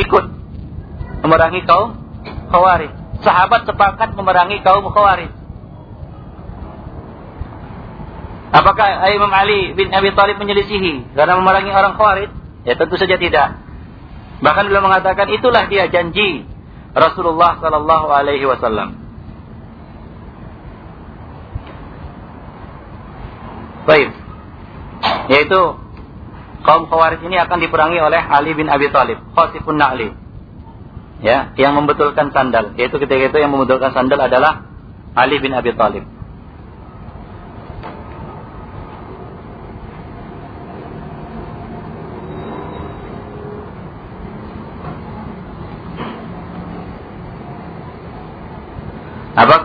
ikut memerangi kaum Khawarij. Sahabat sepakat memerangi kaum Khawarij. Apakah Imam Ali bin Abi Thalib menyelisihi karena memerangi orang Khawarij? Ya tentu saja tidak. Bahkan beliau mengatakan itulah dia janji Rasulullah sallallahu alaihi wasallam. Baik. Yaitu kaum Khawarij ini akan diperangi oleh Ali bin Abi Thalib, Khasifun Na'li. Ya, yang membetulkan sandal. Yaitu ketika itu yang membetulkan sandal adalah Ali bin Abi Thalib.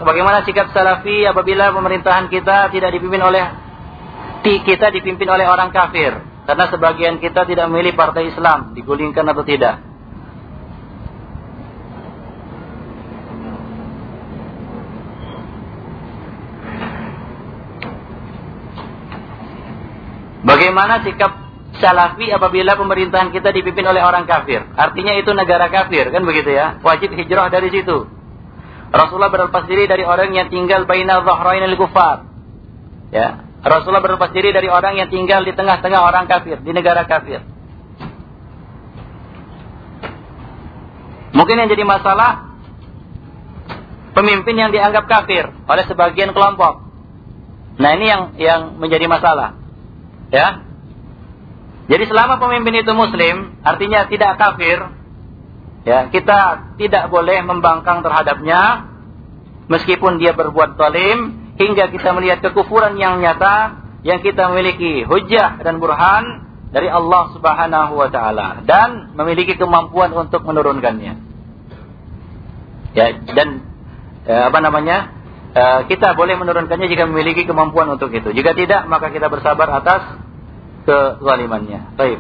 Bagaimana sikap salafi apabila pemerintahan kita tidak dipimpin oleh kita dipimpin oleh orang kafir? Karena sebagian kita tidak memilih partai Islam, digulingkan atau tidak. Bagaimana sikap salafi apabila pemerintahan kita dipimpin oleh orang kafir? Artinya itu negara kafir, kan begitu ya? Wajib hijrah dari situ. Rasulullah berlepas diri dari orang yang tinggal baina dhahrainil kufar. Ya. Rasulullah berlepas diri dari orang yang tinggal di tengah-tengah orang kafir, di negara kafir. Mungkin yang jadi masalah pemimpin yang dianggap kafir oleh sebagian kelompok. Nah, ini yang yang menjadi masalah. Ya. Jadi selama pemimpin itu muslim, artinya tidak kafir, Ya, kita tidak boleh membangkang terhadapnya meskipun dia berbuat zalim hingga kita melihat kekufuran yang nyata yang kita memiliki hujah dan burhan dari Allah Subhanahu wa taala dan memiliki kemampuan untuk menurunkannya. Ya, dan eh, apa namanya? Eh, kita boleh menurunkannya jika memiliki kemampuan untuk itu. Jika tidak, maka kita bersabar atas kezalimannya. Baik.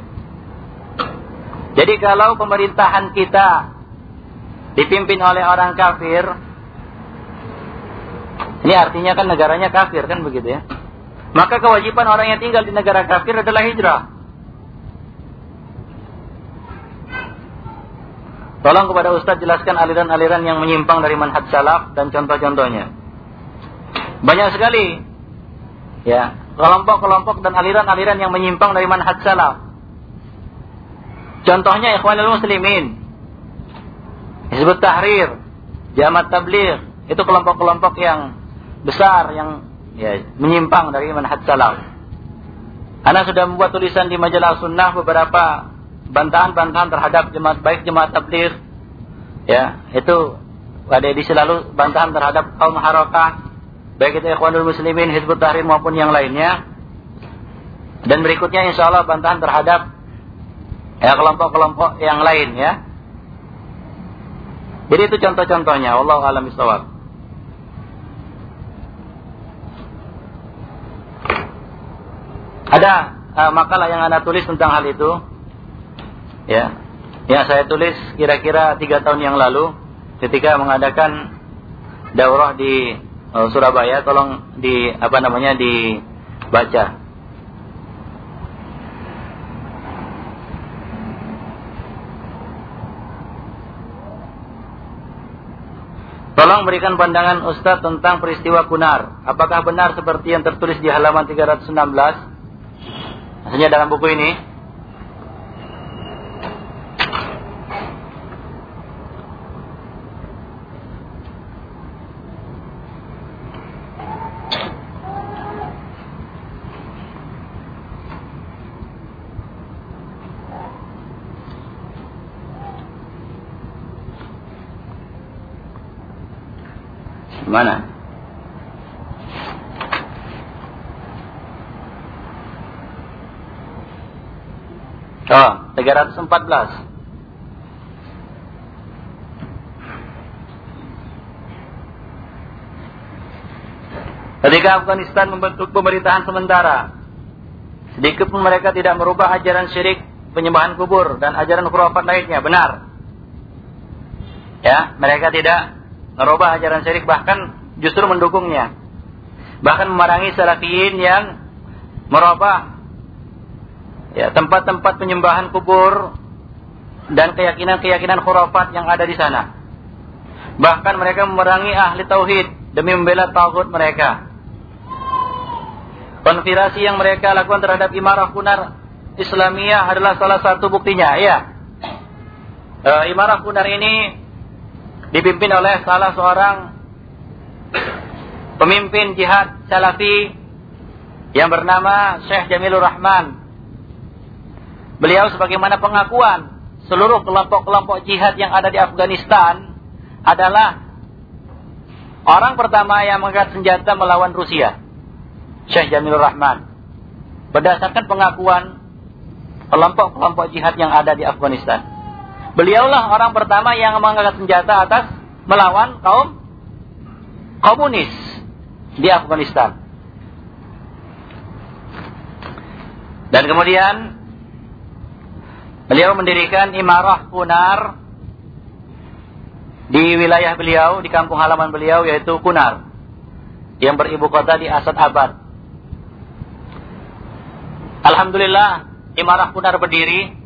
Jadi kalau pemerintahan kita dipimpin oleh orang kafir, ini artinya kan negaranya kafir kan begitu ya. Maka kewajiban orang yang tinggal di negara kafir adalah hijrah. Tolong kepada Ustadz jelaskan aliran-aliran yang menyimpang dari manhaj salaf dan contoh-contohnya. Banyak sekali ya kelompok-kelompok dan aliran-aliran yang menyimpang dari manhaj salaf. Contohnya Ikhwanul Muslimin. Hizbut Tahrir, Jamaat Tabligh, itu kelompok-kelompok yang besar yang ya, menyimpang dari manhaj salaf. Ana sudah membuat tulisan di majalah sunnah beberapa bantahan-bantahan terhadap jemaat baik jemaat tabligh ya itu ada edisi lalu bantahan terhadap kaum harakah baik itu ikhwanul muslimin hizbut tahrir maupun yang lainnya dan berikutnya insya Allah bantahan terhadap ya kelompok-kelompok yang lain ya. Jadi itu contoh-contohnya. Allah alam istawab. Ada uh, makalah yang anda tulis tentang hal itu, ya, yang saya tulis kira-kira tiga tahun yang lalu ketika mengadakan daurah di uh, Surabaya. Tolong di apa namanya dibaca. Tolong berikan pandangan Ustaz tentang peristiwa Kunar. Apakah benar seperti yang tertulis di halaman 316? Maksudnya dalam buku ini. Mana? Oh, 314. Ketika Afghanistan membentuk pemerintahan sementara, sedikit pun mereka tidak merubah ajaran syirik, penyembahan kubur, dan ajaran khurafat lainnya. Benar. Ya, mereka tidak merubah ajaran syirik bahkan justru mendukungnya. Bahkan memerangi salafiyin yang merubah ya tempat-tempat penyembahan kubur dan keyakinan-keyakinan khurafat yang ada di sana. Bahkan mereka memerangi ahli tauhid demi membela tauhid mereka. Konspirasi yang mereka lakukan terhadap imarah kunar Islamiyah adalah salah satu buktinya, ya. E, imarah kunar ini dipimpin oleh salah seorang pemimpin jihad salafi yang bernama Syekh Jamilur Rahman. Beliau sebagaimana pengakuan seluruh kelompok-kelompok jihad yang ada di Afghanistan adalah orang pertama yang mengangkat senjata melawan Rusia. Syekh Jamilur Rahman. Berdasarkan pengakuan kelompok-kelompok jihad yang ada di Afghanistan. Beliaulah orang pertama yang mengangkat senjata atas melawan kaum komunis di Afghanistan. Dan kemudian beliau mendirikan imarah Kunar di wilayah beliau, di kampung halaman beliau yaitu Kunar yang beribu kota di Asad Abad. Alhamdulillah, Imarah Kunar berdiri,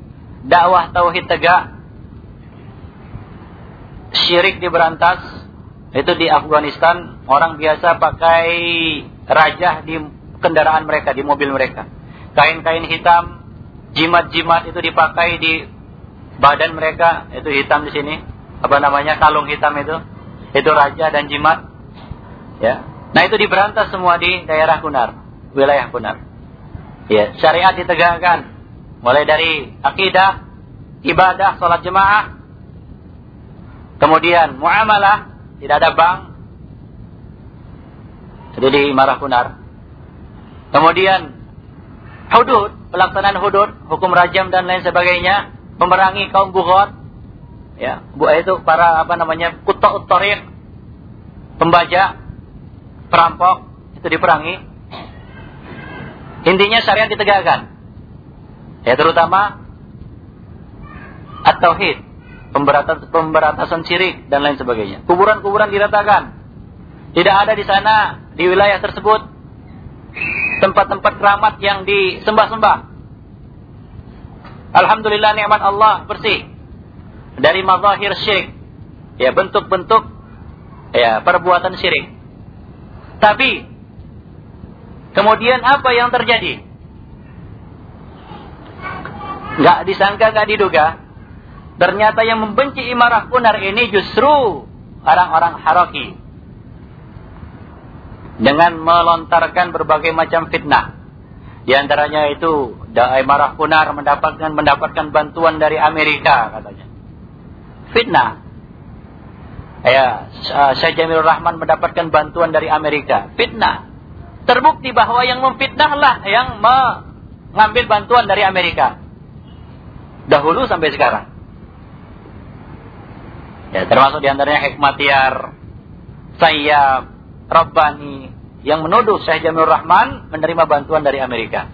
dakwah tauhid tegak, syirik diberantas, itu di Afghanistan orang biasa pakai rajah di kendaraan mereka, di mobil mereka. Kain-kain hitam, jimat-jimat itu dipakai di badan mereka, itu hitam di sini. Apa namanya? Kalung hitam itu. Itu raja dan jimat. Ya. Nah, itu diberantas semua di daerah Kunar, wilayah Kunar. Ya, syariat ditegakkan mulai dari akidah, ibadah, salat jemaah, kemudian muamalah, tidak ada bank. Jadi di marah kunar. Kemudian hudud, pelaksanaan hudud, hukum rajam dan lain sebagainya, memerangi kaum bukhot, ya, bu itu para apa namanya kuta utorik, pembajak, perampok, itu diperangi. Intinya syariat ditegakkan. Ya terutama at-tauhid, pemberatasan, pemberatasan syirik dan lain sebagainya. Kuburan-kuburan diratakan. Tidak ada di sana di wilayah tersebut tempat-tempat keramat yang disembah-sembah. Alhamdulillah nikmat Allah bersih dari mazahir syirik. Ya bentuk-bentuk ya perbuatan syirik. Tapi Kemudian apa yang terjadi? Gak disangka, gak diduga. Ternyata yang membenci imarah kunar ini justru orang-orang haroki. Dengan melontarkan berbagai macam fitnah. Di antaranya itu imarah kunar mendapatkan mendapatkan bantuan dari Amerika katanya. Fitnah. Ya, Syekh Jamil Rahman mendapatkan bantuan dari Amerika. Fitnah terbukti bahwa yang memfitnahlah yang mengambil bantuan dari Amerika. Dahulu sampai sekarang. Ya, termasuk di antaranya Hikmatiar, Sayyab, Rabbani, yang menuduh Syekh Jamil Rahman menerima bantuan dari Amerika.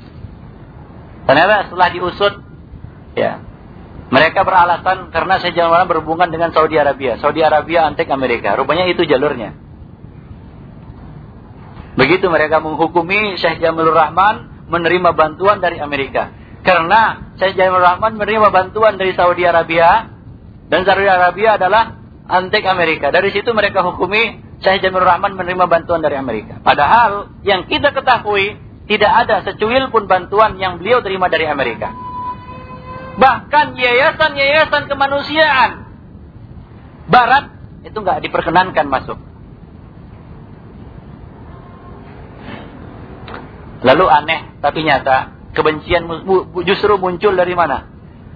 Ternyata setelah diusut, ya, mereka beralasan karena Syekh Jamil Rahman berhubungan dengan Saudi Arabia. Saudi Arabia antek Amerika. Rupanya itu jalurnya. Begitu mereka menghukumi Syekh Jamilur Rahman menerima bantuan dari Amerika. Karena Syekh Jamilur Rahman menerima bantuan dari Saudi Arabia dan Saudi Arabia adalah antek Amerika. Dari situ mereka hukumi Syekh Jamilur Rahman menerima bantuan dari Amerika. Padahal yang kita ketahui tidak ada secuil pun bantuan yang beliau terima dari Amerika. Bahkan yayasan-yayasan kemanusiaan Barat itu nggak diperkenankan masuk. Lalu aneh tapi nyata, kebencian justru muncul dari mana?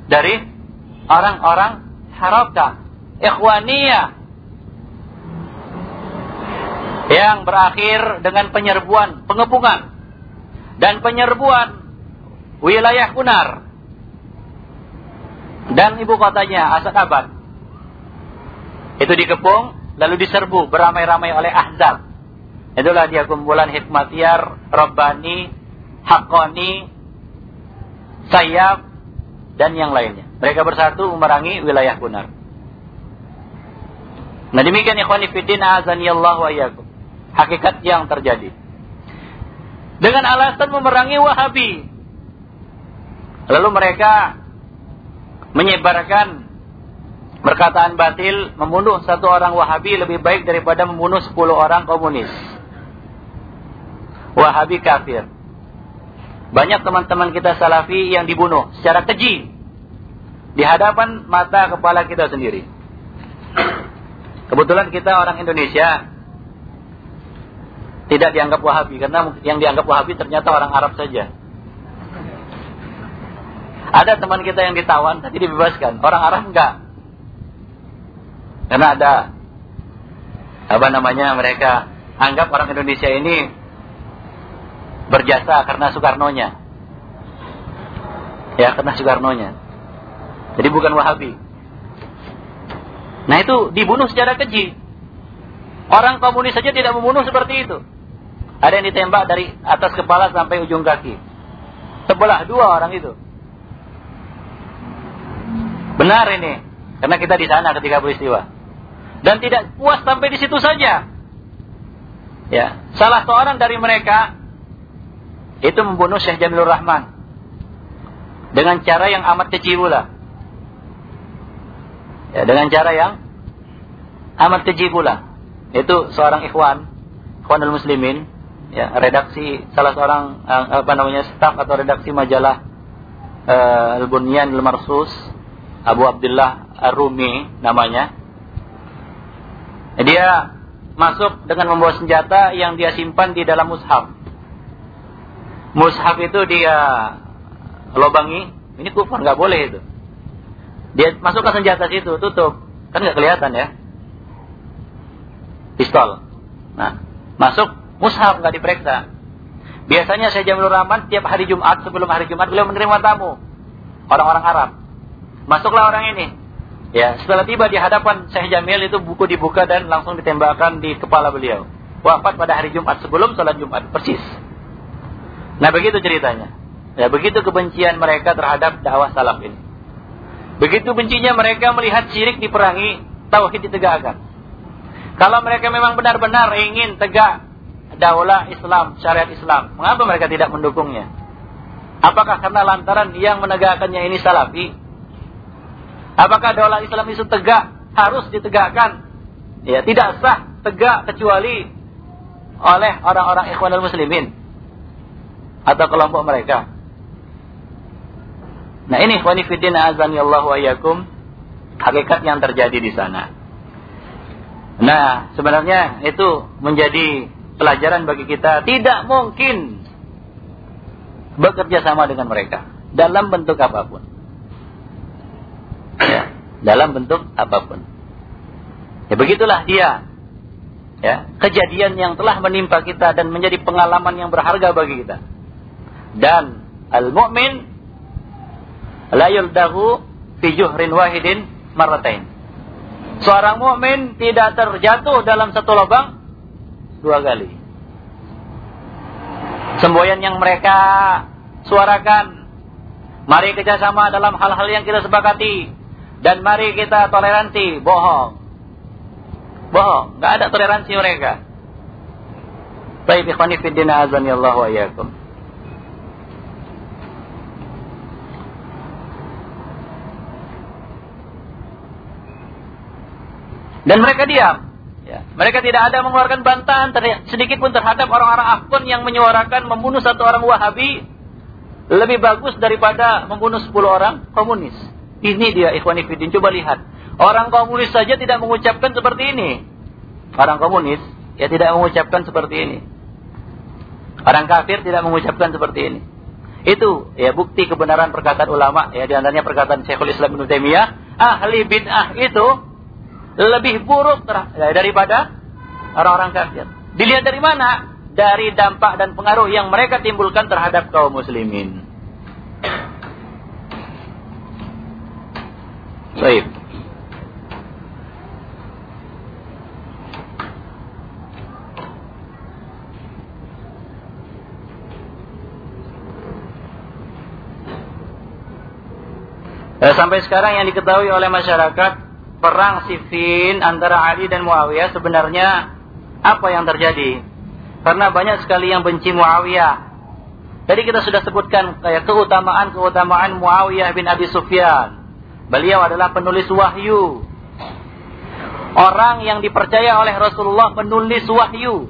Dari orang-orang haraka, ikhwaniyah yang berakhir dengan penyerbuan, pengepungan dan penyerbuan wilayah Kunar dan ibu kotanya Asad Abad. Itu dikepung lalu diserbu beramai-ramai oleh Ahzab Itulah dia kumpulan hikmatiar, Rabbani, Hakoni, Sayap, dan yang lainnya. Mereka bersatu memerangi wilayah Kunar. Nah demikian ikhwani fiddin Allah wa yakum. Hakikat yang terjadi. Dengan alasan memerangi Wahabi. Lalu mereka menyebarkan perkataan batil, membunuh satu orang Wahabi lebih baik daripada membunuh sepuluh orang komunis. Wahabi kafir. Banyak teman-teman kita salafi yang dibunuh secara keji di hadapan mata kepala kita sendiri. Kebetulan kita orang Indonesia tidak dianggap Wahabi karena yang dianggap Wahabi ternyata orang Arab saja. Ada teman kita yang ditawan tapi dibebaskan, orang Arab enggak. Karena ada apa namanya mereka anggap orang Indonesia ini berjasa karena Soekarno-nya. Ya, karena Soekarno-nya. Jadi bukan Wahabi. Nah itu dibunuh secara keji. Orang komunis saja tidak membunuh seperti itu. Ada yang ditembak dari atas kepala sampai ujung kaki. Sebelah dua orang itu. Benar ini. Karena kita di sana ketika peristiwa. Dan tidak puas sampai di situ saja. Ya, salah seorang dari mereka itu membunuh Syekh Jamilur Rahman dengan cara yang amat keji pula. Ya, dengan cara yang amat keji pula. Itu seorang ikhwan, ikhwanul muslimin, ya, redaksi salah seorang eh, apa namanya staf atau redaksi majalah uh, Al-Bunyan Al-Marsus Abu Abdullah Ar-Rumi namanya dia masuk dengan membawa senjata yang dia simpan di dalam mushaf. Mushaf itu dia lobangi, ini kufur nggak boleh itu. Dia masukkan senjata situ, tutup, kan nggak kelihatan ya. Pistol. Nah, masuk mushaf nggak diperiksa. Biasanya saya Jamilur Rahman tiap hari Jumat sebelum hari Jumat beliau menerima tamu orang-orang Arab. Masuklah orang ini, Ya, setelah tiba di hadapan Syekh Jamil itu buku dibuka dan langsung ditembakkan di kepala beliau. Wafat pada hari Jumat sebelum sholat Jumat, persis. Nah begitu ceritanya. Ya begitu kebencian mereka terhadap dakwah salaf ini. Begitu bencinya mereka melihat syirik diperangi, tauhid ditegakkan. Kalau mereka memang benar-benar ingin tegak daulah Islam, syariat Islam, mengapa mereka tidak mendukungnya? Apakah karena lantaran yang menegakkannya ini salafi? Apakah daulah Islam itu tegak? Harus ditegakkan. Ya, tidak sah tegak kecuali oleh orang-orang ikhwanul muslimin atau kelompok mereka. Nah ini ikhwani fiddin azan Allah wa yakum hakikat yang terjadi di sana. Nah, sebenarnya itu menjadi pelajaran bagi kita tidak mungkin bekerja sama dengan mereka dalam bentuk apa pun ya, dalam bentuk apa pun. Ya begitulah dia. Ya, kejadian yang telah menimpa kita dan menjadi pengalaman yang berharga bagi kita. Dan al-mu'min la yuldahu fi juhrin wahidin marratain. Seorang mukmin tidak terjatuh dalam satu lubang dua kali. Semboyan yang mereka suarakan, mari kerjasama dalam hal-hal yang kita sepakati, dan mari kita toleransi, bohong. Bohong, nggak ada toleransi mereka. Baik, ikhwani fiddina azani Allah wa iyyakum. Dan mereka diam. Ya. Mereka tidak ada mengeluarkan bantahan sedikit pun terhadap orang-orang Afgan yang menyuarakan membunuh satu orang Wahabi lebih bagus daripada membunuh sepuluh orang komunis. Ini dia ikhwan ifidin. Coba lihat. Orang komunis saja tidak mengucapkan seperti ini. Orang komunis ya tidak mengucapkan seperti ini. Orang kafir tidak mengucapkan seperti ini. Itu ya bukti kebenaran perkataan ulama ya di antaranya perkataan Syekhul Islam Ibnu Taimiyah, ahli bid'ah itu lebih buruk ya, daripada orang-orang kafir. Dilihat dari mana? Dari dampak dan pengaruh yang mereka timbulkan terhadap kaum muslimin. Baik. Eh, sampai sekarang yang diketahui oleh masyarakat perang Siffin antara Ali dan Muawiyah sebenarnya apa yang terjadi? Karena banyak sekali yang benci Muawiyah. Tadi kita sudah sebutkan kayak keutamaan-keutamaan Muawiyah bin Abi Sufyan Beliau adalah penulis wahyu. Orang yang dipercaya oleh Rasulullah penulis wahyu.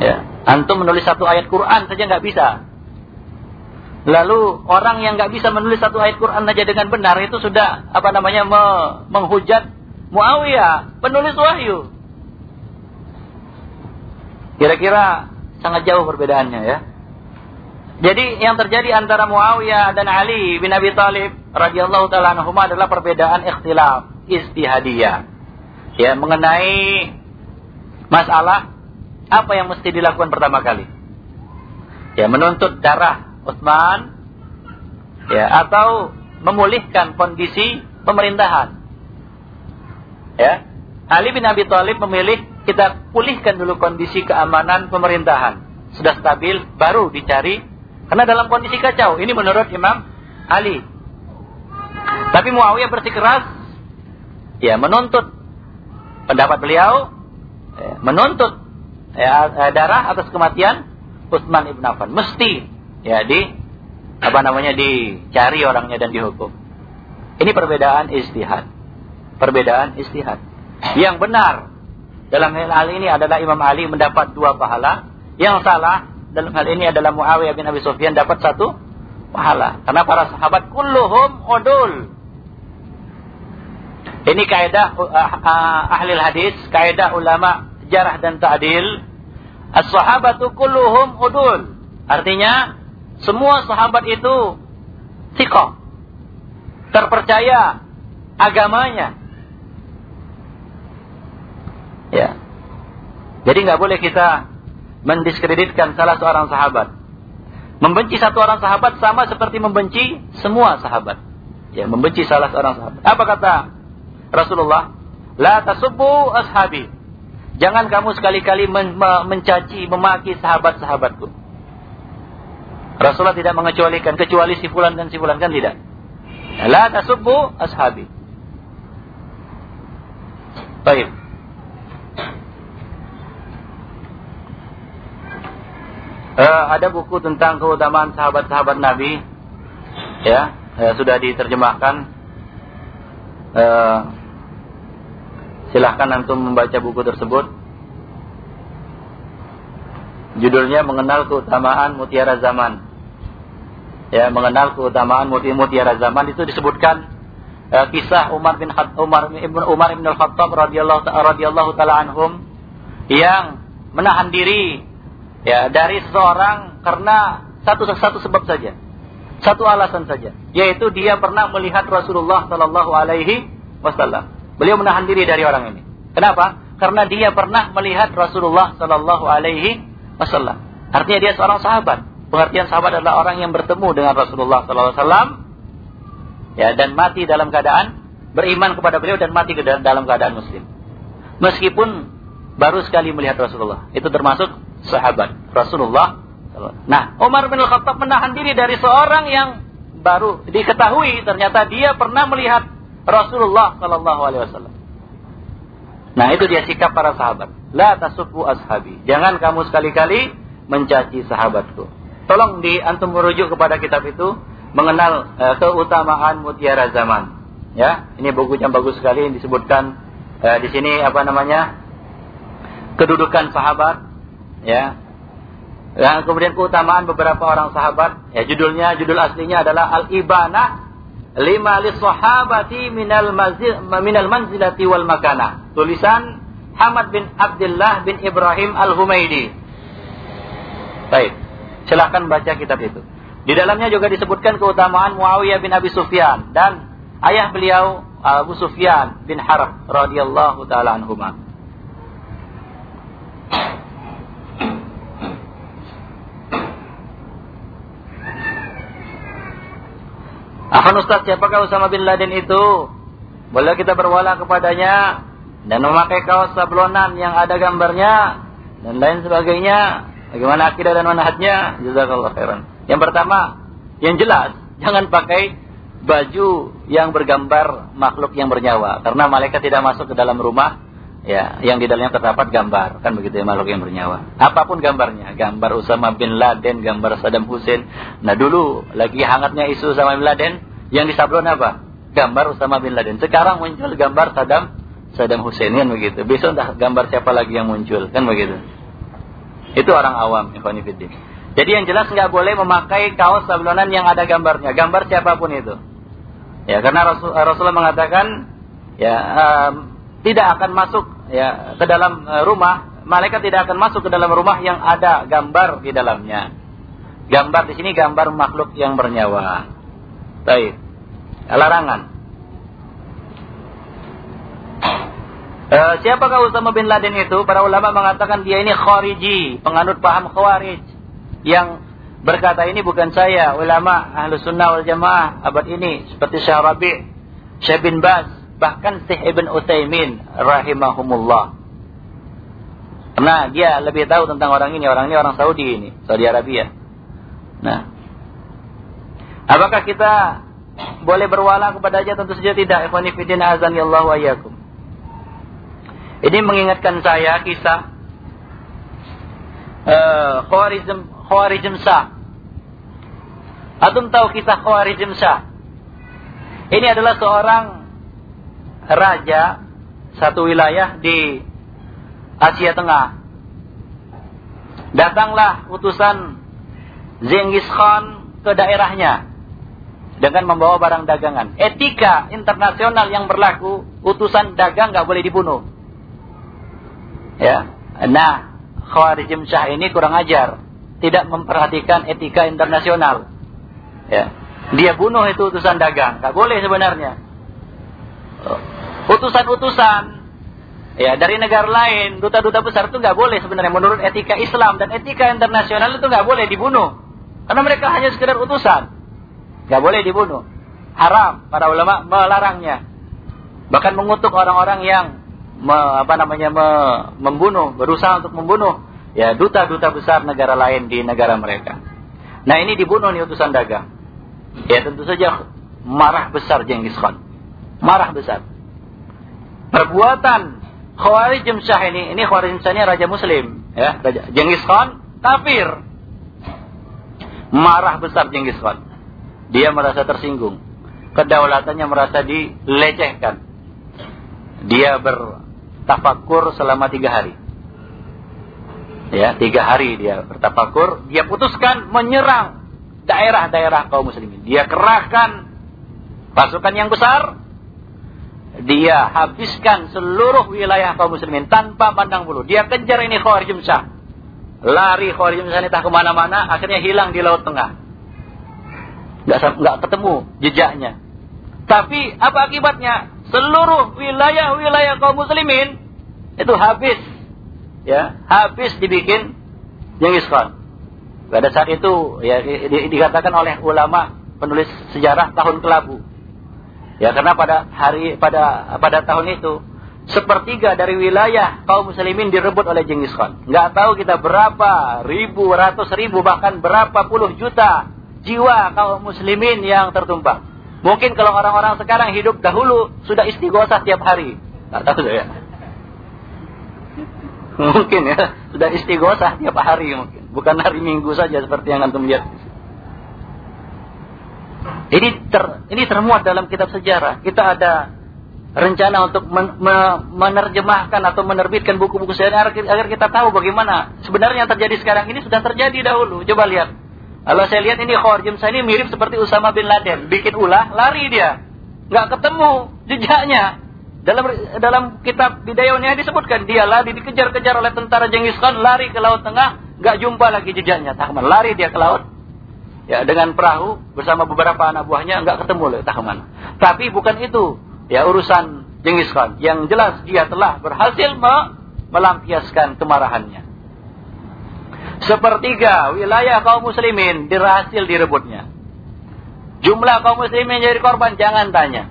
Ya, antum menulis satu ayat Quran saja nggak bisa. Lalu orang yang nggak bisa menulis satu ayat Quran saja dengan benar itu sudah apa namanya me menghujat Muawiyah, penulis wahyu. Kira-kira sangat jauh perbedaannya ya. Jadi yang terjadi antara Muawiyah dan Ali bin Abi Thalib radhiyallahu taala anhuma adalah perbedaan ikhtilaf istihadiyah. Ya, mengenai masalah apa yang mesti dilakukan pertama kali. Ya, menuntut darah Utsman ya atau memulihkan kondisi pemerintahan. Ya. Ali bin Abi Thalib memilih kita pulihkan dulu kondisi keamanan pemerintahan. Sudah stabil baru dicari karena dalam kondisi kacau. Ini menurut Imam Ali. Tapi Muawiyah bersikeras ya menuntut pendapat beliau ya, menuntut ya, darah atas kematian Utsman ibn Affan. Mesti ya di apa namanya dicari orangnya dan dihukum. Ini perbedaan istihad. Perbedaan istihad. Yang benar dalam hal ini adalah Imam Ali mendapat dua pahala. Yang salah dalam hal ini adalah Muawiyah bin Abi Sufyan dapat satu pahala. Karena para sahabat kulluhum udul. Ini kaidah uh, uh, ahli hadis, kaidah ulama jarah dan ta'dil. As-sahabatu kulluhum udul. Artinya semua sahabat itu thiqah. Terpercaya agamanya. Ya. Jadi nggak boleh kita mendiskreditkan salah seorang sahabat. Membenci satu orang sahabat sama seperti membenci semua sahabat. Ya, membenci salah seorang sahabat. Apa kata Rasulullah? La tasubbu ashabi. Jangan kamu sekali-kali men mencaci, memaki sahabat-sahabatku. Rasulullah tidak mengecualikan kecuali si fulan dan si fulan kan tidak. La tasubbu ashabi. Baik. uh, ada buku tentang keutamaan sahabat-sahabat Nabi ya uh, sudah diterjemahkan uh, silahkan antum membaca buku tersebut judulnya mengenal keutamaan mutiara zaman ya mengenal keutamaan mutiara zaman itu disebutkan uh, kisah Umar bin Khat Umar ibn Umar bin Al-Khattab radhiyallahu radhiyallahu taala anhum yang menahan diri ya dari seseorang karena satu satu sebab saja. Satu alasan saja, yaitu dia pernah melihat Rasulullah Shallallahu alaihi wasallam. Beliau menahan diri dari orang ini. Kenapa? Karena dia pernah melihat Rasulullah Shallallahu alaihi wasallam. Artinya dia seorang sahabat. Pengertian sahabat adalah orang yang bertemu dengan Rasulullah Wasallam, ya dan mati dalam keadaan beriman kepada beliau dan mati dalam keadaan muslim. Meskipun baru sekali melihat Rasulullah, itu termasuk sahabat Rasulullah. Nah, Umar bin Khattab menahan diri dari seorang yang baru diketahui ternyata dia pernah melihat Rasulullah Sallallahu Alaihi Wasallam. Nah, itu dia sikap para sahabat. La tasubu ashabi. Jangan kamu sekali-kali mencaci sahabatku. Tolong di antum merujuk kepada kitab itu mengenal uh, keutamaan mutiara zaman. Ya, ini buku yang bagus sekali yang disebutkan uh, di sini apa namanya? kedudukan sahabat ya. Dan kemudian keutamaan beberapa orang sahabat, ya judulnya judul aslinya adalah Al-Ibanah lima li sahabati minal mazil minal manzilati wal makana. Tulisan Hamad bin Abdullah bin Ibrahim Al-Humaidi. Baik. Silahkan baca kitab itu. Di dalamnya juga disebutkan keutamaan Muawiyah bin Abi Sufyan dan ayah beliau Abu Sufyan bin Harb radhiyallahu taala anhumah. Afan Ustaz, siapakah Usama bin Laden itu? Boleh kita berwala kepadanya dan memakai kaos sablonan yang ada gambarnya dan lain sebagainya. Bagaimana akidah dan manhajnya? Jazakallah khairan. Yang pertama, yang jelas, jangan pakai baju yang bergambar makhluk yang bernyawa. Karena malaikat tidak masuk ke dalam rumah ya yang di dalamnya terdapat gambar. Kan begitu ya makhluk yang bernyawa. Apa pun gambarnya gambar Usama bin Laden gambar Saddam Hussein. Nah dulu lagi hangatnya isu Usama bin Laden yang disablon apa? Gambar Usama bin Laden. Sekarang muncul gambar Saddam Saddam Hussein kan begitu. Besok entah gambar siapa lagi yang muncul kan begitu itu orang awam ikhwanifiddin jadi yang jelas nggak boleh memakai kaos sablonan yang ada gambarnya gambar siapa pun itu ya karena Rasul, Rasulullah mengatakan ya um, tidak akan masuk ya ke dalam uh, rumah, malaikat tidak akan masuk ke dalam rumah yang ada gambar di dalamnya. Gambar di sini gambar makhluk yang bernyawa. Baik. Larangan. Uh, siapakah Usama bin Laden itu? Para ulama mengatakan dia ini khariji, penganut paham khawarij. Yang berkata ini bukan saya, ulama ahlu sunnah wal jamaah abad ini. Seperti Syekh Rabi' Syekh bin Baz, bahkan Syekh Ibn Utsaimin rahimahumullah. Karena dia lebih tahu tentang orang ini, orang ini orang Saudi ini, Saudi Arabia. Nah, apakah kita boleh berwala kepadanya? Tentu saja tidak. Ikhwani fillah azan Allah wa. Ini mengingatkan saya kisah uh, Khawarizm Khawarizm Sah. Antum tahu kisah Khawarizm Sah? Ini adalah seorang raja satu wilayah di Asia Tengah. Datanglah utusan Genghis Khan ke daerahnya dengan membawa barang dagangan. Etika internasional yang berlaku, utusan dagang nggak boleh dibunuh. Ya, nah Khawarizm Shah ini kurang ajar, tidak memperhatikan etika internasional. Ya, dia bunuh itu utusan dagang, nggak boleh sebenarnya utusan-utusan ya dari negara lain, duta-duta besar itu nggak boleh sebenarnya menurut etika Islam dan etika internasional itu nggak boleh dibunuh. Karena mereka hanya sekedar utusan. nggak boleh dibunuh. Haram para ulama melarangnya. Bahkan mengutuk orang-orang yang me, apa namanya me, membunuh, berusaha untuk membunuh ya duta-duta besar negara lain di negara mereka. Nah, ini dibunuh nih utusan dagang. Ya tentu saja marah besar Genghis Khan. Marah besar perbuatan Khawarij Syah ini, ini Khawarij Syah ini raja muslim, ya, raja Genghis Khan kafir. Marah besar Genghis Khan. Dia merasa tersinggung. Kedaulatannya merasa dilecehkan. Dia bertafakur selama tiga hari. Ya, tiga hari dia bertafakur. Dia putuskan menyerang daerah-daerah kaum muslimin. Dia kerahkan pasukan yang besar dia habiskan seluruh wilayah kaum muslimin tanpa pandang bulu. Dia kejar ini Khawarij Syah. Lari Khawarij Syah entah ke mana-mana, akhirnya hilang di Laut Tengah. Nggak, nggak ketemu jejaknya. Tapi apa akibatnya? Seluruh wilayah-wilayah kaum muslimin itu habis. Ya, habis dibikin Genghis Khan. Pada saat itu ya dikatakan oleh ulama penulis sejarah tahun kelabu Ya karena pada hari pada pada tahun itu sepertiga dari wilayah kaum muslimin direbut oleh Genghis Khan. Nggak tahu kita berapa ribu, ratus ribu, bahkan berapa puluh juta jiwa kaum muslimin yang tertumpah. Mungkin kalau orang-orang sekarang hidup dahulu sudah istighosah tiap hari. Nggak tahu saya. Mungkin ya, sudah istighosah tiap hari mungkin. Bukan hari Minggu saja seperti yang antum lihat. Ini ter, ini termuat dalam kitab sejarah. Kita ada rencana untuk men, me, menerjemahkan atau menerbitkan buku-buku sejarah agar, kita tahu bagaimana sebenarnya yang terjadi sekarang ini sudah terjadi dahulu. Coba lihat. Kalau saya lihat ini Khorjim saya ini mirip seperti Usama bin Laden. Bikin ulah, lari dia. Nggak ketemu jejaknya. Dalam dalam kitab Bidayahnya disebutkan dia lari dikejar-kejar oleh tentara Genghis Khan lari ke laut tengah nggak jumpa lagi jejaknya. Tahman lari dia ke laut ya dengan perahu bersama beberapa anak buahnya nggak ketemu oleh Tahman. Tapi bukan itu ya urusan Genghis Khan. Yang jelas dia telah berhasil me melampiaskan kemarahannya. Sepertiga wilayah kaum muslimin berhasil direbutnya. Jumlah kaum muslimin jadi korban jangan tanya.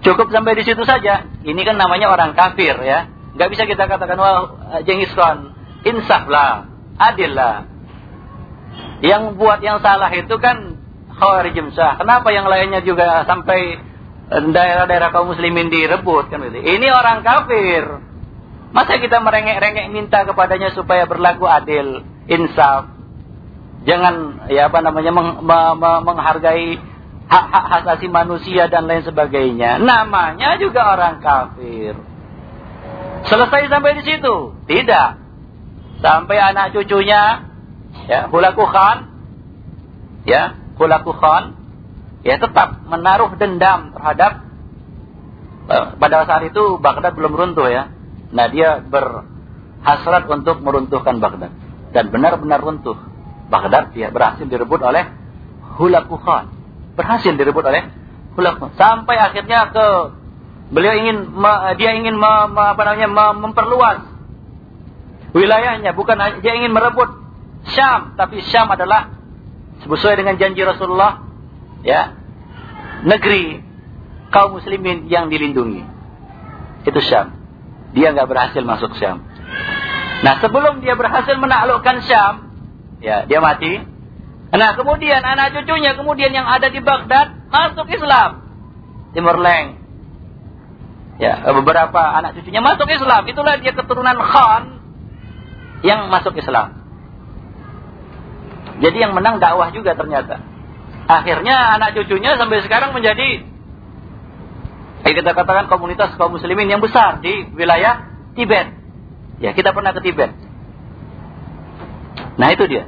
Cukup sampai di situ saja. Ini kan namanya orang kafir ya. Nggak bisa kita katakan wah Genghis Khan insaf lah, adil lah. Yang buat yang salah itu kan Khawarij Kenapa yang lainnya juga sampai daerah-daerah kaum muslimin direbut kan gitu. Ini orang kafir. Masa kita merengek-rengek minta kepadanya supaya berlaku adil, insaf. Jangan ya apa namanya meng, me, me, menghargai hak-hak asasi manusia dan lain sebagainya. Namanya juga orang kafir. Selesai sampai di situ? Tidak. Sampai anak cucunya ya hulaku khan ya hulaku khan ya tetap menaruh dendam terhadap uh, pada saat itu Baghdad belum runtuh ya. Nah dia berhasrat untuk meruntuhkan Baghdad dan benar-benar runtuh. Baghdad dia berhasil direbut oleh Hulaku Khan. Berhasil direbut oleh Hulaku sampai akhirnya ke beliau ingin dia ingin me, me, apa namanya me, memperluas wilayahnya bukan dia ingin merebut Syam tapi Syam adalah sesuai dengan janji Rasulullah ya negeri kaum muslimin yang dilindungi. Itu Syam. Dia nggak berhasil masuk Syam. Nah, sebelum dia berhasil menaklukkan Syam, ya, dia mati. Nah, kemudian anak cucunya kemudian yang ada di Baghdad masuk Islam. Timur Leng. Ya, beberapa anak cucunya masuk Islam. Itulah dia keturunan Khan yang masuk Islam. Jadi yang menang dakwah juga ternyata. Akhirnya anak cucunya sampai sekarang menjadi eh, kita katakan komunitas kaum muslimin yang besar di wilayah Tibet. Ya, kita pernah ke Tibet. Nah, itu dia.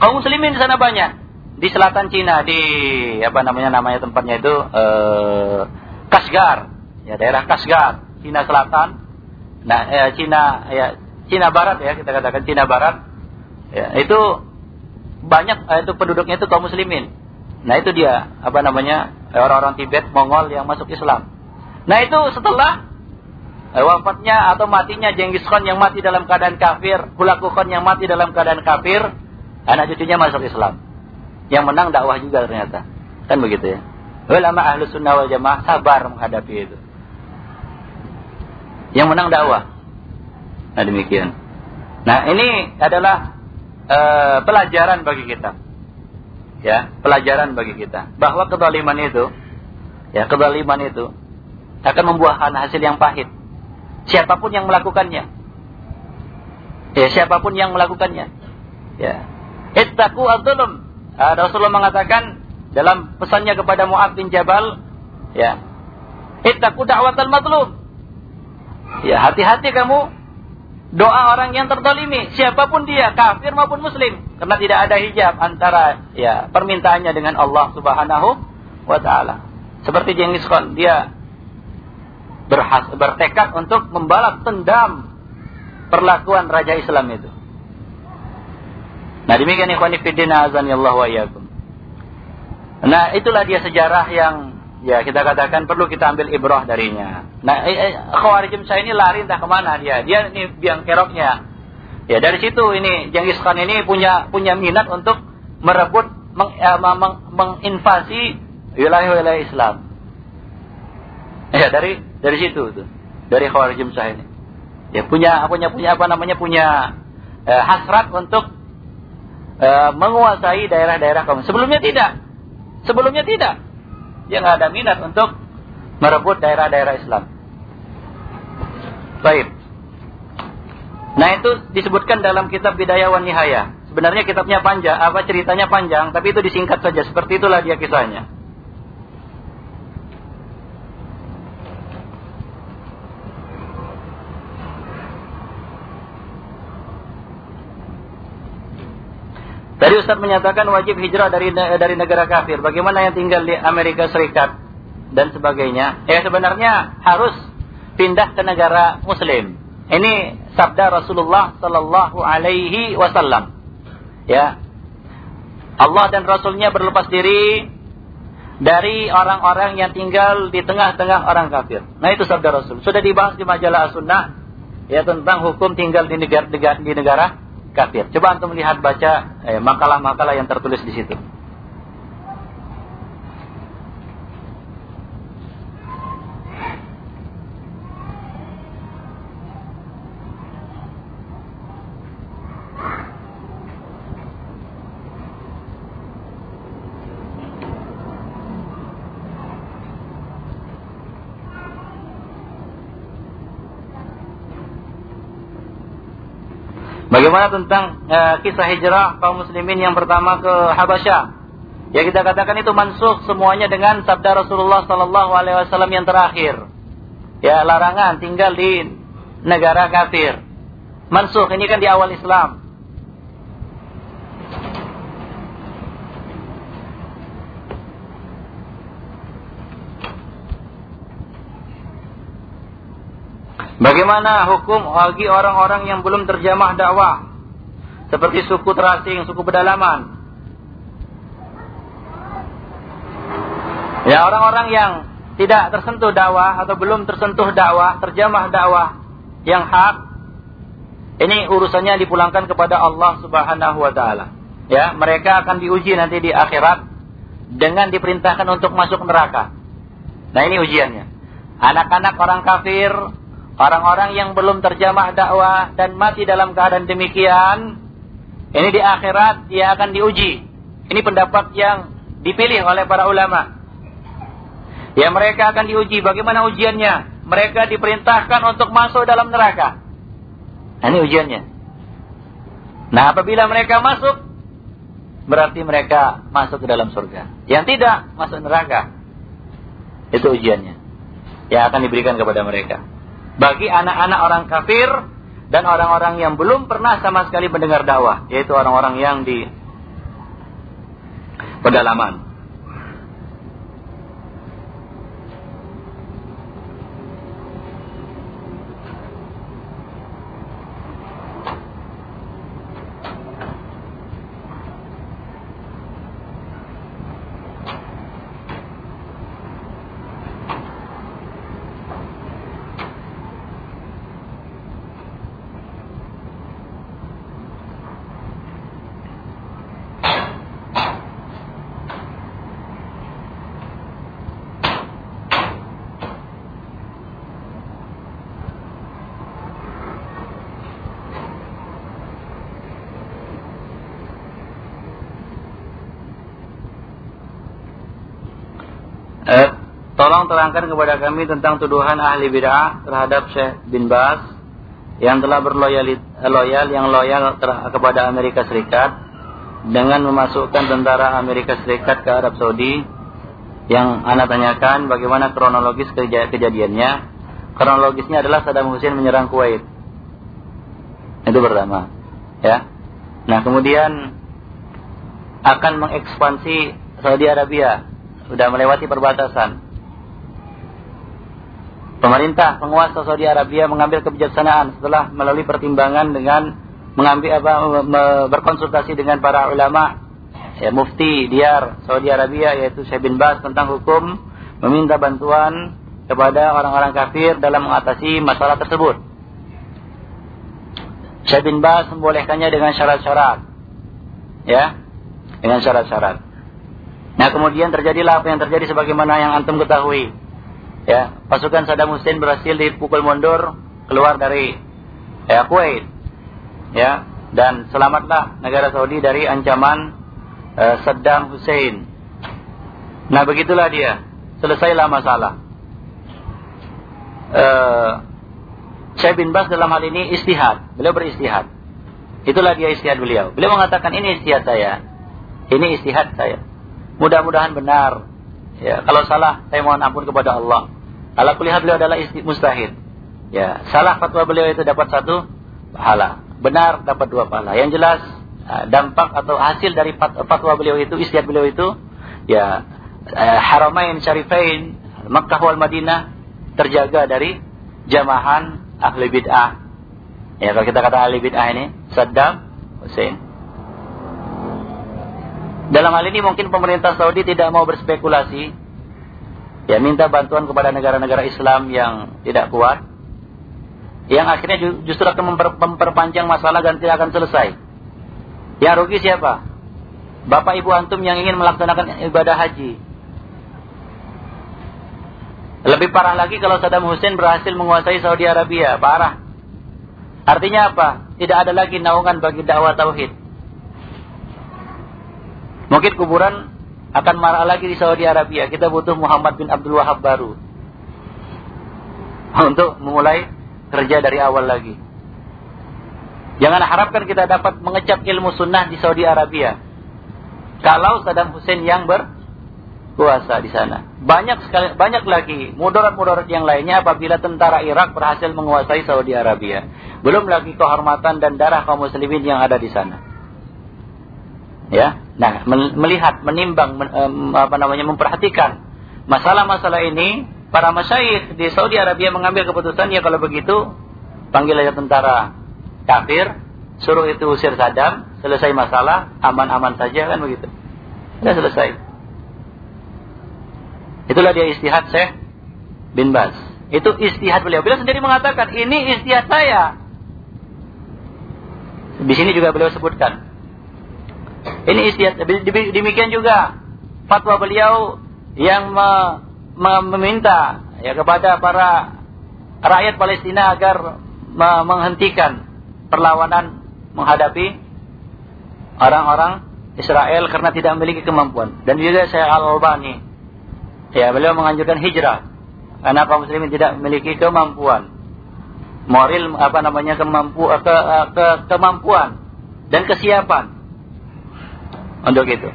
Kaum muslimin di sana banyak. Di selatan Cina, di apa namanya namanya tempatnya itu eh, Kashgar. Ya, daerah Kashgar, Cina Selatan. Nah, eh, Cina ya Cina Barat ya, kita katakan Cina Barat. Ya, itu banyak eh, itu penduduknya itu kaum muslimin. Nah itu dia apa namanya orang-orang Tibet Mongol yang masuk Islam. Nah itu setelah eh, wafatnya atau matinya Genghis Khan yang mati dalam keadaan kafir, Hulaku Khan yang mati dalam keadaan kafir, anak cucunya masuk Islam. Yang menang dakwah juga ternyata. Kan begitu ya. Ulama ahlu sunnah wal jamaah sabar menghadapi itu. Yang menang dakwah. Nah demikian. Nah ini adalah e, pelajaran bagi kita. Ya, pelajaran bagi kita bahwa kezaliman itu ya, kezaliman itu akan membuahkan hasil yang pahit. Siapa pun yang melakukannya. Ya, siapa pun yang melakukannya. Ya. Ittaqu adzulum. Uh, Rasulullah mengatakan dalam pesannya kepada Mu'ad bin Jabal, ya. Ittaqu da'watal mazlum. Ya, hati-hati kamu doa orang yang tertolimi, siapa pun dia, kafir maupun muslim, karena tidak ada hijab antara ya permintaannya dengan Allah Subhanahu wa taala. Seperti Genghis Khan, dia berhas, bertekad untuk membalas dendam perlakuan raja Islam itu. Nah, demikian ikhwan fillah azan Allah wa iyyakum. Nah, itulah dia sejarah yang ya kita katakan perlu kita ambil ibrah darinya. Nah, eh, eh, Khawarijim saya ini lari entah ke mana dia. Dia ini biang keroknya. Ya dari situ ini Genghis Khan ini punya punya minat untuk merebut meng, eh, meng, menginvasi wilayah-wilayah Islam. Ya dari dari situ tuh. Dari Khawarijim saya ini. Ya punya punya punya apa namanya punya eh, hasrat untuk eh, menguasai daerah-daerah kaum. Sebelumnya tidak. Sebelumnya tidak dia nggak ada minat untuk merebut daerah-daerah Islam. Baik. Nah itu disebutkan dalam kitab Bidayah wan Nihaya. Sebenarnya kitabnya panjang, apa ceritanya panjang, tapi itu disingkat saja. Seperti itulah dia kisahnya. Tadi Ustaz menyatakan wajib hijrah dari dari negara kafir. Bagaimana yang tinggal di Amerika Serikat dan sebagainya? Ya sebenarnya harus pindah ke negara Muslim. Ini sabda Rasulullah Sallallahu Alaihi Wasallam. Ya, Allah dan Rasulnya berlepas diri dari orang-orang yang tinggal di tengah-tengah orang kafir. Nah itu sabda Rasul. Sudah dibahas di majalah As-Sunnah ya tentang hukum tinggal di negara, di negara kafir. Coba antum melihat baca eh, makalah-makalah yang tertulis di situ. Bagaimana tentang uh, kisah hijrah kaum muslimin yang pertama ke Habasyah? Ya kita katakan itu mansuh semuanya dengan sabda Rasulullah sallallahu alaihi wasallam yang terakhir. Ya larangan tinggal di negara kafir. Mansuh ini kan di awal Islam. Bagaimana hukum bagi orang-orang yang belum terjamah dakwah? Seperti suku terasing, suku pedalaman. Ya orang-orang yang tidak tersentuh dakwah atau belum tersentuh dakwah, terjamah dakwah yang hak, ini urusannya dipulangkan kepada Allah Subhanahu wa taala. Ya, mereka akan diuji nanti di akhirat dengan diperintahkan untuk masuk neraka. Nah, ini ujiannya. Anak-anak orang kafir, orang-orang yang belum terjamah dakwah dan mati dalam keadaan demikian, ini di akhirat dia akan diuji. Ini pendapat yang dipilih oleh para ulama. Ya mereka akan diuji. Bagaimana ujiannya? Mereka diperintahkan untuk masuk dalam neraka. Nah, ini ujiannya. Nah apabila mereka masuk, berarti mereka masuk ke dalam surga. Yang tidak, masuk neraka. Itu ujiannya. Yang akan diberikan kepada mereka. Bagi anak-anak orang kafir dan orang-orang yang belum pernah sama sekali mendengar dakwah. Yaitu orang-orang yang di pedalaman. Tolong terangkan kepada kami tentang tuduhan ahli bid'ah terhadap Syekh bin Bas yang telah berloyal loyal yang loyal kepada Amerika Serikat dengan memasukkan tentara Amerika Serikat ke Arab Saudi. Yang anda tanyakan bagaimana kronologis kejadiannya? Kronologisnya adalah Saddam Hussein menyerang Kuwait. Itu pertama ya. Nah kemudian akan mengekspansi Saudi Arabia. Sudah melewati perbatasan pemerintah penguasa Saudi Arabia mengambil kebijaksanaan setelah melalui pertimbangan dengan mengambil apa berkonsultasi dengan para ulama ya, mufti diar Saudi Arabia yaitu Syekh bin Bas tentang hukum meminta bantuan kepada orang-orang kafir dalam mengatasi masalah tersebut. Syekh bin Bas membolehkannya dengan syarat-syarat. Ya, dengan syarat-syarat. Nah, kemudian terjadilah apa yang terjadi sebagaimana yang antum ketahui ya pasukan Saddam Hussein berhasil dipukul mundur keluar dari ya, Kuwait. Ya dan selamatlah negara Saudi dari ancaman uh, Saddam Hussein. Nah begitulah dia. Selesailah masalah. Uh, Syekh bin Bas dalam hal ini istihad. Beliau beristihad. Itulah dia istihad beliau. Beliau mengatakan ini istihad saya. Ini istihad saya. Mudah-mudahan benar Ya, kalau salah saya mohon ampun kepada Allah. Kalau kulihat beliau adalah mustahid. Ya, salah fatwa beliau itu dapat satu pahala. Benar dapat dua pahala. Yang jelas uh, dampak atau hasil dari fatwa beliau itu, istiad beliau itu, ya uh, Haramain Syarifain, Makkah wal Madinah terjaga dari jamahan ahli bid'ah. Ya, kalau kita kata ahli bid'ah ini Saddam Hussein. Dalam hal ini mungkin pemerintah Saudi tidak mau berspekulasi. Ya minta bantuan kepada negara-negara Islam yang tidak kuat. Yang akhirnya justru akan memper, memperpanjang masalah dan tidak akan selesai. Yang rugi siapa? Bapak ibu antum yang ingin melaksanakan ibadah haji. Lebih parah lagi kalau Saddam Hussein berhasil menguasai Saudi Arabia. Parah. Artinya apa? Tidak ada lagi naungan bagi dakwah tauhid mungkin kuburan akan marah lagi di Saudi Arabia. Kita butuh Muhammad bin Abdul Wahab baru. Untuk memulai kerja dari awal lagi. Jangan harapkan kita dapat mengecap ilmu sunnah di Saudi Arabia. Kalau Saddam Hussein yang berkuasa di sana. Banyak sekali banyak lagi mudarat-mudarat yang lainnya apabila tentara Irak berhasil menguasai Saudi Arabia. Belum lagi kehormatan dan darah kaum muslimin yang ada di sana. Ya. Nah, melihat, menimbang, apa namanya memperhatikan masalah-masalah ini, para masyayikh di Saudi Arabia mengambil keputusan ya kalau begitu panggil aja tentara kafir, suruh itu usir Saddam, selesai masalah, aman-aman saja kan begitu. Sudah selesai. Itulah dia istihad Syekh bin Bas. Itu istihad beliau. Beliau sendiri mengatakan, ini istihad saya. Di sini juga beliau sebutkan. Ini istihad. Demikian juga fatwa beliau yang me, me, meminta ya kepada para rakyat Palestina agar me, menghentikan perlawanan menghadapi orang-orang Israel karena tidak memiliki kemampuan. Dan juga saya Al-Albani. Ya, beliau menganjurkan hijrah. Karena kaum muslimin tidak memiliki kemampuan. Moral apa namanya kemampu ke, ke, kemampuan dan kesiapan untuk itu.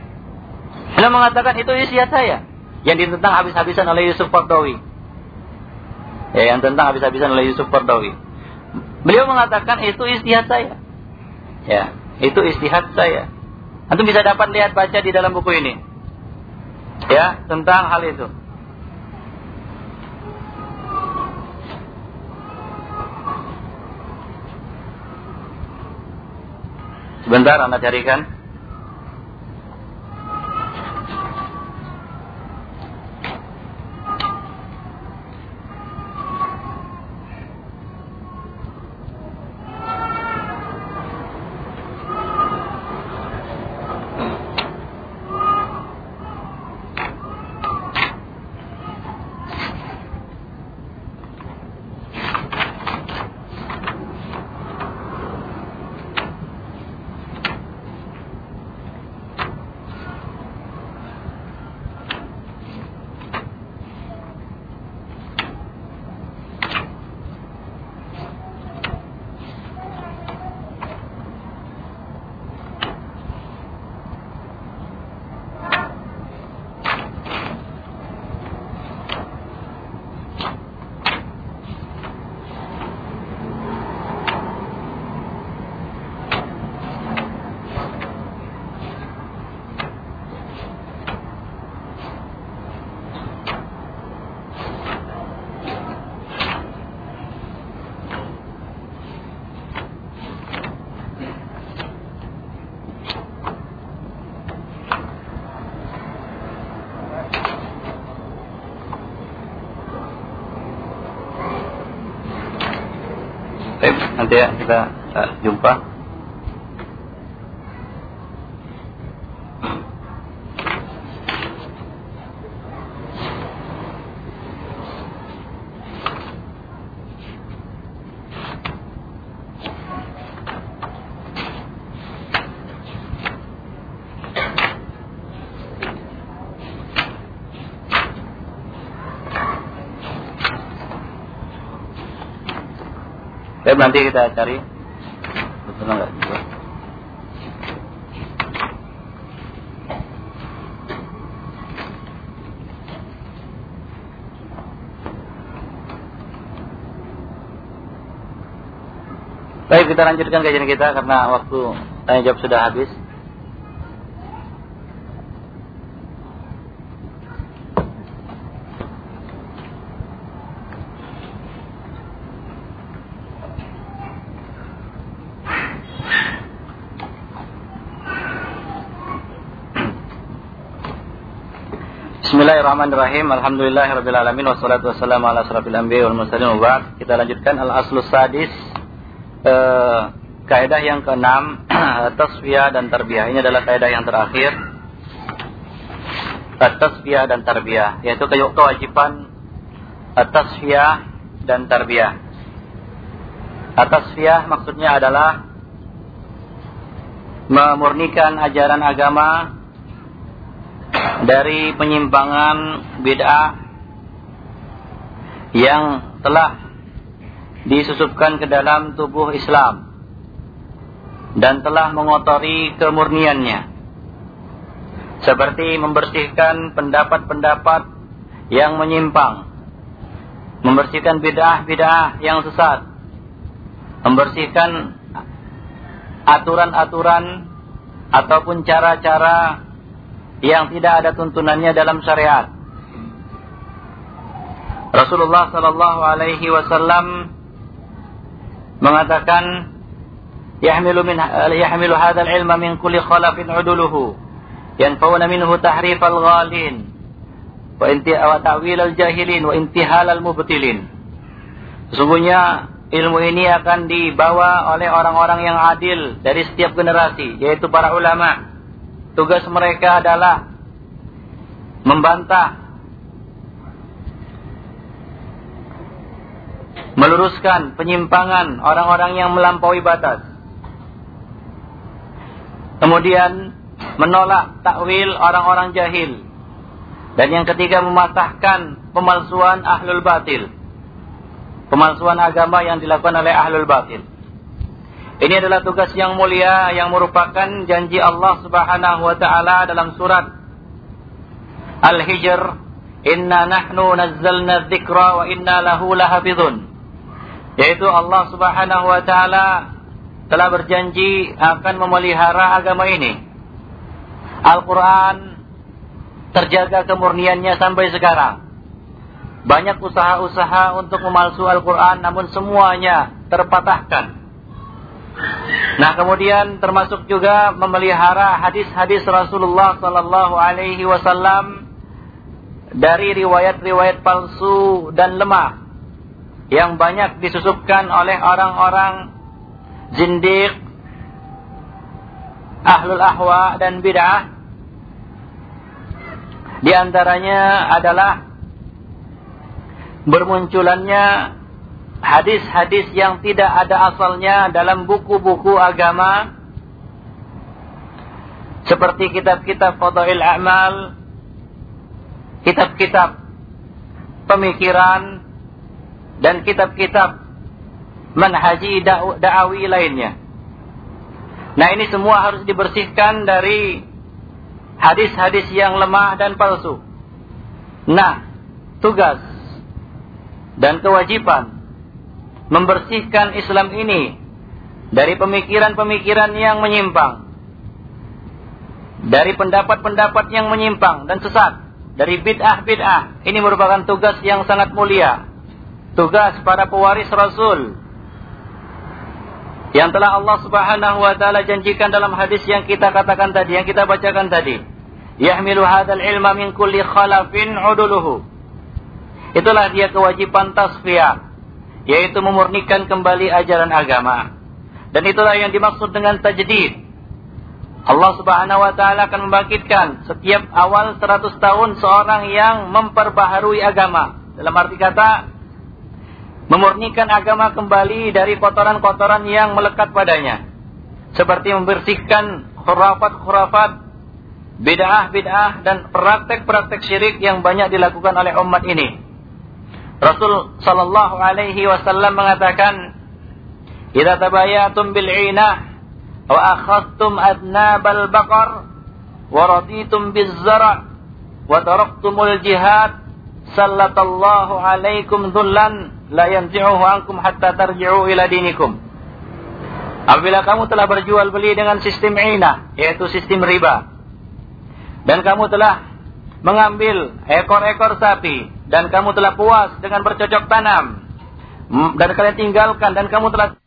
Beliau mengatakan itu isiat saya yang ditentang habis-habisan oleh Yusuf Qardawi. Ya, yang tentang habis-habisan oleh Yusuf Qardawi. Beliau mengatakan itu istihad saya. Ya, itu istihad saya. Antum bisa dapat lihat baca di dalam buku ini. Ya, tentang hal itu. Sebentar Anda carikan. Nanti ya kita uh, jumpa. Nanti kita cari. Betul enggak? Baik, kita lanjutkan kajian kita karena waktu tanya jawab sudah habis. Bismillahirrahmanirrahim. Alhamdulillahirabbil alamin wassalatu wassalamu ala asrofil anbiya'i wal mursalin wa Kita lanjutkan al-aslus sadis eh, kaidah yang keenam tasfiyah dan tarbiyah. Ini adalah kaidah yang terakhir. Tasfiyah dan tarbiyah yaitu kewajiban tasfiyah dan tarbiyah. Tasfiyah maksudnya adalah memurnikan ajaran agama dari penyimpangan bid'ah yang telah disusupkan ke dalam tubuh Islam dan telah mengotori kemurniannya. Seperti membersihkan pendapat-pendapat yang menyimpang. Membersihkan bid'ah-bid'ah yang sesat. Membersihkan aturan-aturan ataupun cara-cara yang tidak ada tuntunannya dalam syariat. Rasulullah sallallahu alaihi wasallam mengatakan yahmilu min yahmilu hadzal ilma min kulli khalafin uduluhu yanfauna minhu tahrif al-ghalin wa inti wa ta'wil al-jahilin wa intihal al-mubtilin. Sesungguhnya ilmu ini akan dibawa oleh orang-orang yang adil dari setiap generasi, yaitu para ulama. Tugas mereka adalah membantah, meluruskan penyimpangan orang-orang yang melampaui batas. Kemudian menolak takwil orang-orang jahil. Dan yang ketiga mematahkan pemalsuan ahlul batil pemalsuan agama yang dilakukan oleh ahlul batil. Ini adalah tugas yang mulia yang merupakan janji Allah Subhanahu wa taala dalam surat Al-Hijr, "Inna nahnu nazzalna dzikra wa inna lahu lahafizun." Yaitu Allah Subhanahu wa taala telah berjanji akan memelihara agama ini. Al-Qur'an terjaga kemurniannya sampai sekarang. Banyak usaha-usaha untuk memalsu Al-Quran namun semuanya terpatahkan. Nah kemudian termasuk juga memelihara hadis-hadis Rasulullah Sallallahu Alaihi Wasallam dari riwayat-riwayat palsu dan lemah yang banyak disusupkan oleh orang-orang zindiq, ahlul ahwa dan bid'ah. Di antaranya adalah bermunculannya hadis-hadis yang tidak ada asalnya dalam buku-buku agama seperti kitab-kitab Fadail A'mal, kitab-kitab pemikiran dan kitab-kitab manhaji da'awi lainnya. Nah ini semua harus dibersihkan dari hadis-hadis yang lemah dan palsu. Nah, tugas dan kewajiban membersihkan Islam ini dari pemikiran-pemikiran yang menyimpang, dari pendapat-pendapat yang menyimpang dan sesat, dari bid'ah-bid'ah. Ini merupakan tugas yang sangat mulia. Tugas para pewaris Rasul yang telah Allah Subhanahu wa taala janjikan dalam hadis yang kita katakan tadi, yang kita bacakan tadi. Yahmilu hadzal ilma min kulli khalafin uduluhu. Itulah dia kewajiban tasfiyah, yaitu memurnikan kembali ajaran agama. Dan itulah yang dimaksud dengan tajdid. Allah Subhanahu wa taala akan membangkitkan setiap awal 100 tahun seorang yang memperbaharui agama. Dalam arti kata memurnikan agama kembali dari kotoran-kotoran yang melekat padanya. Seperti membersihkan khurafat-khurafat, bid'ah-bid'ah dan praktek-praktek syirik yang banyak dilakukan oleh umat ini. Rasul sallallahu alaihi wasallam mengatakan, "Idza tabayatum bil 'inah wa akhadtum adnabal baqar wa raditum biz zara' wa taraktumul jihad, sallatallahu alaikum dhullan la yanzi'uhu ankum hatta tarji'u ila dinikum." Apabila kamu telah berjual beli dengan sistem inah, yaitu sistem riba, dan kamu telah mengambil ekor-ekor sapi dan kamu telah puas dengan bercocok tanam. Dan kalian tinggalkan dan kamu telah